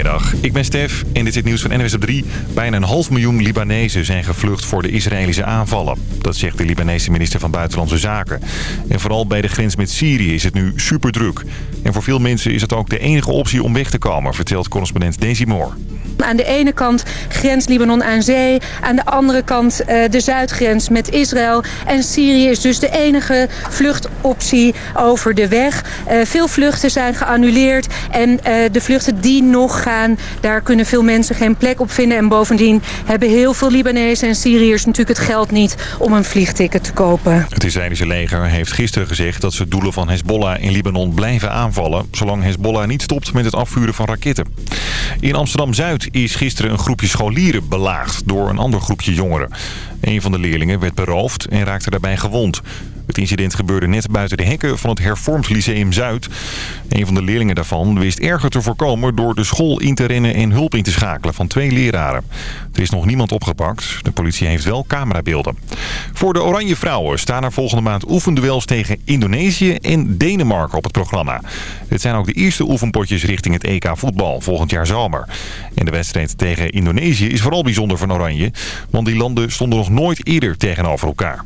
Goedemiddag, ik ben Stef en dit is het nieuws van NWS op 3. Bijna een half miljoen Libanezen zijn gevlucht voor de Israëlische aanvallen. Dat zegt de Libanese minister van Buitenlandse Zaken. En vooral bij de grens met Syrië is het nu super druk. En voor veel mensen is het ook de enige optie om weg te komen, vertelt correspondent Daisy. Aan de ene kant grens Libanon aan zee. Aan de andere kant uh, de zuidgrens met Israël. En Syrië is dus de enige vluchtoptie over de weg. Uh, veel vluchten zijn geannuleerd. En uh, de vluchten die nog gaan, daar kunnen veel mensen geen plek op vinden. En bovendien hebben heel veel Libanezen en Syriërs natuurlijk het geld niet om een vliegticket te kopen. Het Israëlische leger heeft gisteren gezegd dat ze doelen van Hezbollah in Libanon blijven aanvallen. Zolang Hezbollah niet stopt met het afvuren van raketten. In Amsterdam-Zuid is gisteren een groepje scholieren belaagd door een ander groepje jongeren. Een van de leerlingen werd beroofd en raakte daarbij gewond. Het incident gebeurde net buiten de hekken van het Hervormd Lyceum Zuid. Een van de leerlingen daarvan wist erger te voorkomen door de school in te rennen en hulp in te schakelen van twee leraren. Er is nog niemand opgepakt. De politie heeft wel camerabeelden. Voor de Oranje Vrouwen staan er volgende maand oefenduels tegen Indonesië en Denemarken op het programma. Dit zijn ook de eerste oefenpotjes richting het EK voetbal volgend jaar zomer. En de wedstrijd tegen Indonesië is vooral bijzonder van Oranje, want die landen stonden nog nooit eerder tegenover elkaar.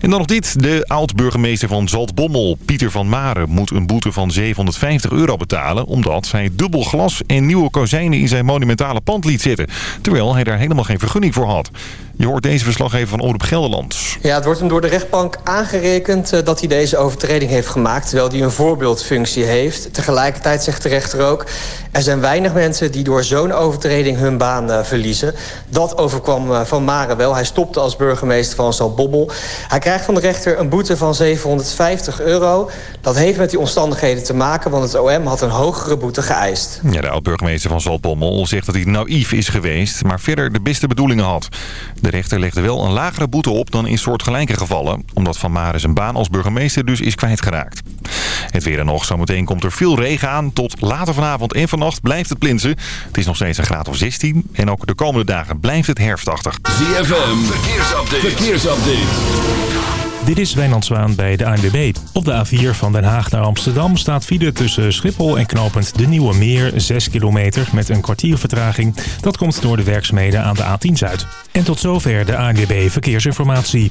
En dan nog dit. De oud-burgemeester van Zaltbommel, Pieter van Maren, moet een boete van 750 euro betalen... omdat hij dubbel glas en nieuwe kozijnen in zijn monumentale pand liet zitten. Terwijl hij daar helemaal geen vergunning voor had. Je hoort deze verslaggever van Omroep Gelderland. Ja, het wordt hem door de rechtbank aangerekend uh, dat hij deze overtreding heeft gemaakt... terwijl hij een voorbeeldfunctie heeft. Tegelijkertijd zegt de rechter ook... er zijn weinig mensen die door zo'n overtreding hun baan uh, verliezen. Dat overkwam uh, Van Maren wel. Hij stopte als burgemeester van Zaltbommel. Hij krijgt van de rechter een boete van 750 euro. Dat heeft met die omstandigheden te maken... want het OM had een hogere boete geëist. Ja, de oud-burgemeester van Zaltbommel zegt dat hij naïef is geweest... maar verder de beste bedoelingen had. De rechter legde wel een lagere boete op dan in soortgelijke gevallen... omdat Van Maren zijn baan als burgemeester dus is kwijtgeraakt. Het weer en nog. Zometeen komt er veel regen aan. Tot later vanavond en vannacht blijft het plinsen. Het is nog steeds een graad of 16. En ook de komende dagen blijft het herfstachtig. ZFM, verkeersupdate. verkeersupdate. Dit is Wijnand Zwaan bij de ANWB. Op de A4 van Den Haag naar Amsterdam staat file tussen Schiphol en knooppunt De Nieuwe Meer 6 kilometer met een kwartier vertraging. Dat komt door de werkzaamheden aan de A10 Zuid. En tot zover de ANWB Verkeersinformatie.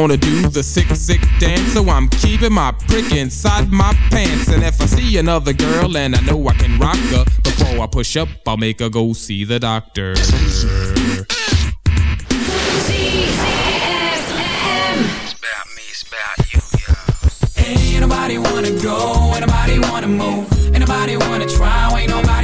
wanna do the sick, sick dance, so I'm keeping my prick inside my pants. And if I see another girl and I know I can rock her, before I push up, I'll make her go see the doctor. Ain't nobody wanna go, ain't nobody wanna move, ain't nobody wanna try, ain't nobody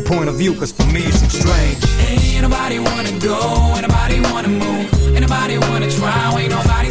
point of view, cause for me it's strange. Ain't nobody wanna go, ain't nobody wanna move, ain't nobody wanna try, ain't nobody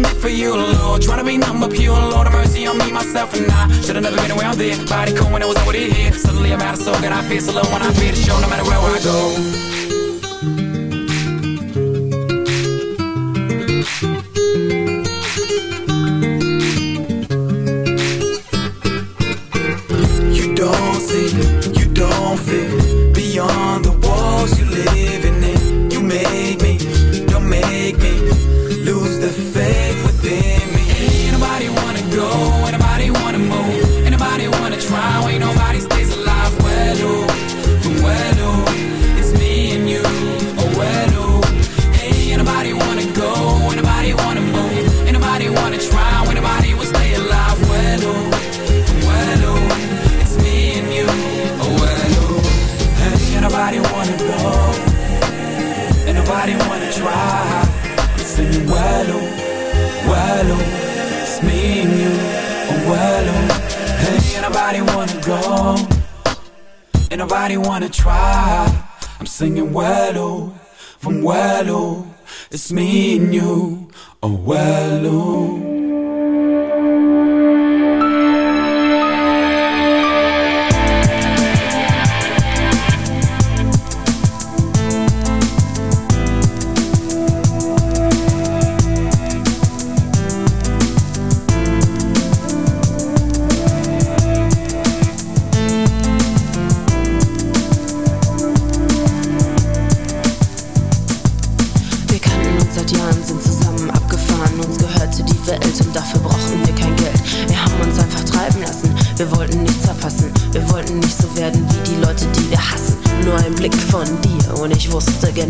Anything for you, Lord? Trying to be number pure, Lord, mercy on me, myself, and I. Should've never been around there. Body cold when it was over here. Suddenly I'm out of soul, and I feel so low when I feel the show, no matter where I go.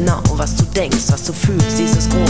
genau, was du denkst, was du fühlst, dieses große.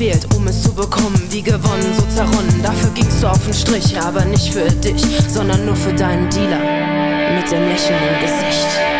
gequält, um es zu bekommen. Wie gewonnen, so zerronnen. Dafür gingst du auf den Strich, aber nicht für dich, sondern nur für deinen Dealer. Mit dem lächelnden im Gesicht.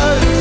uit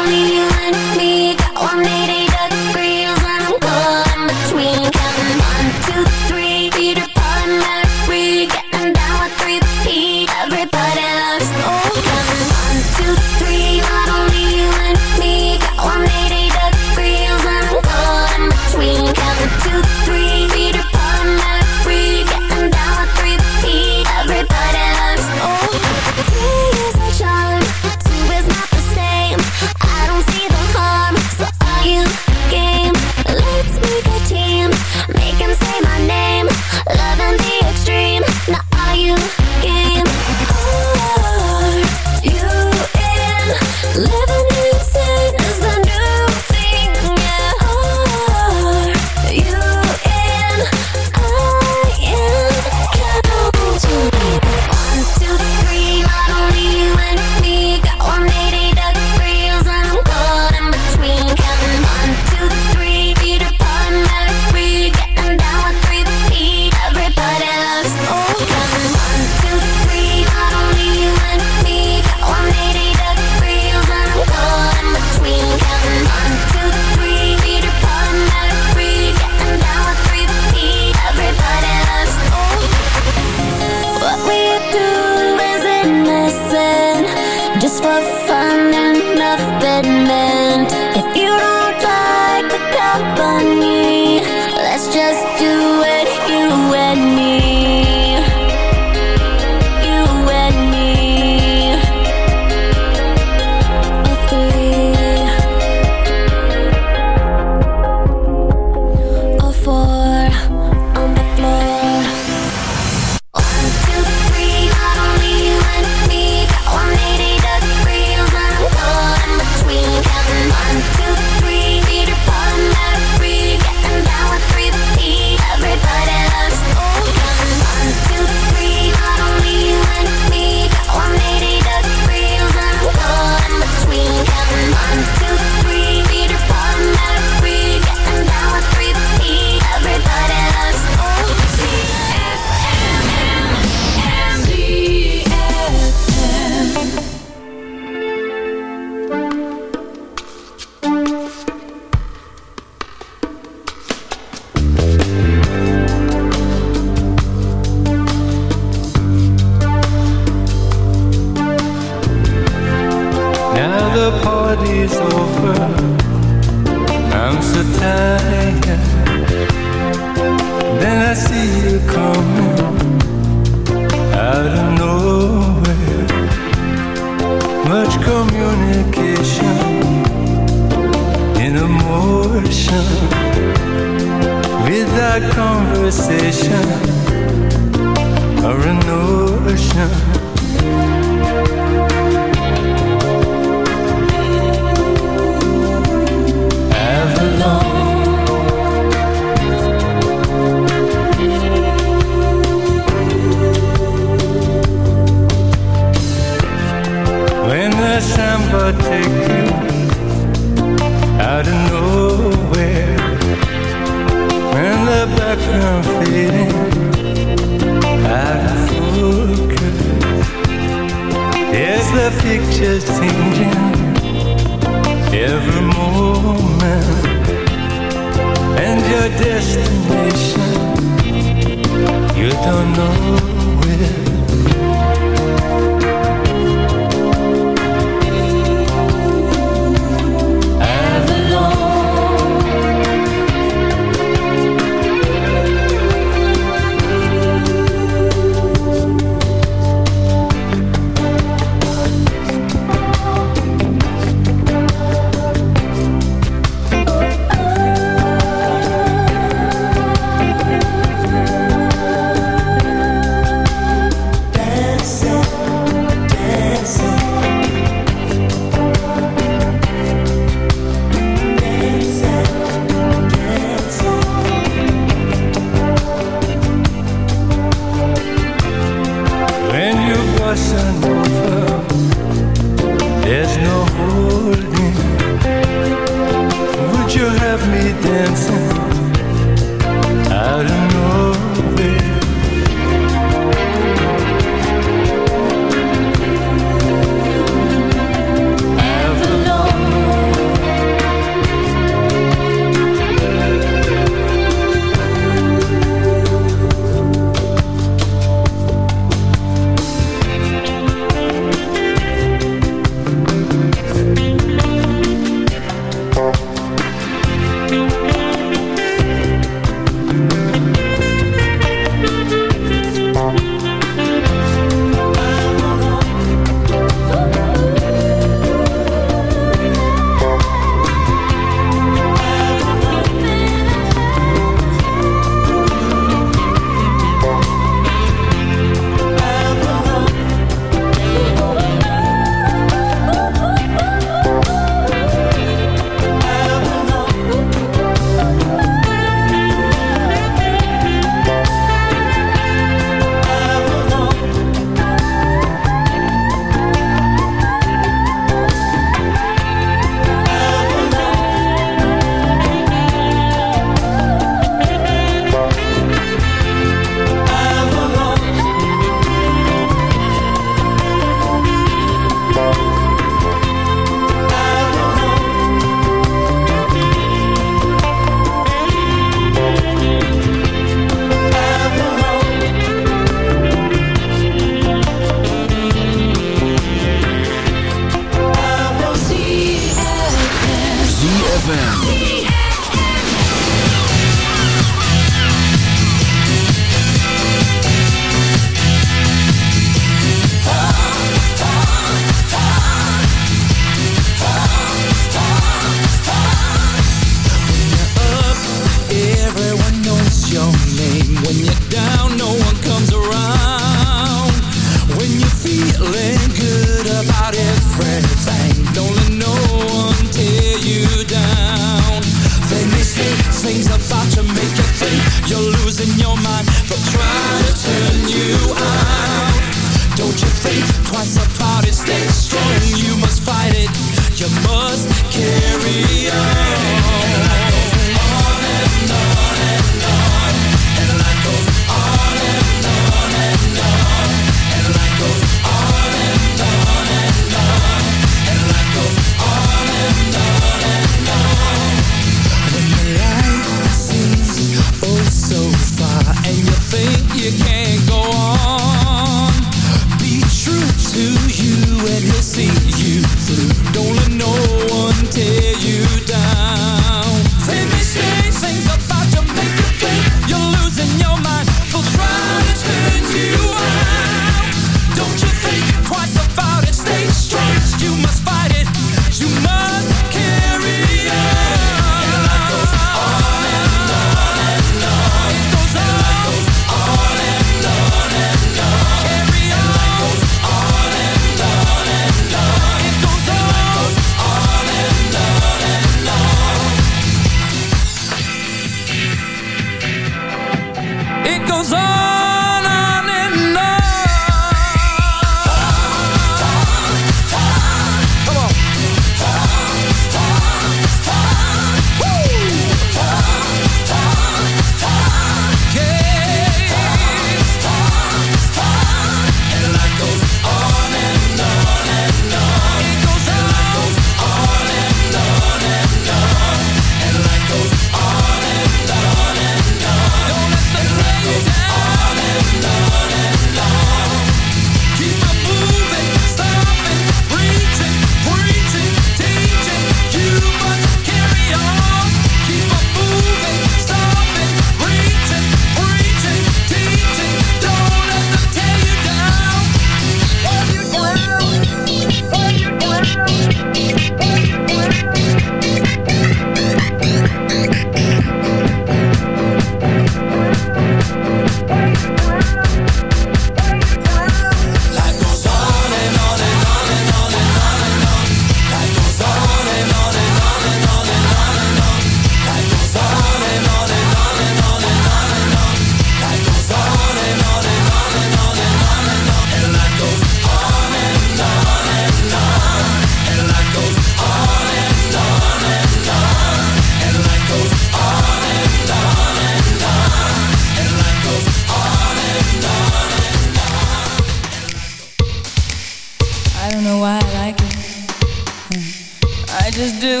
just do.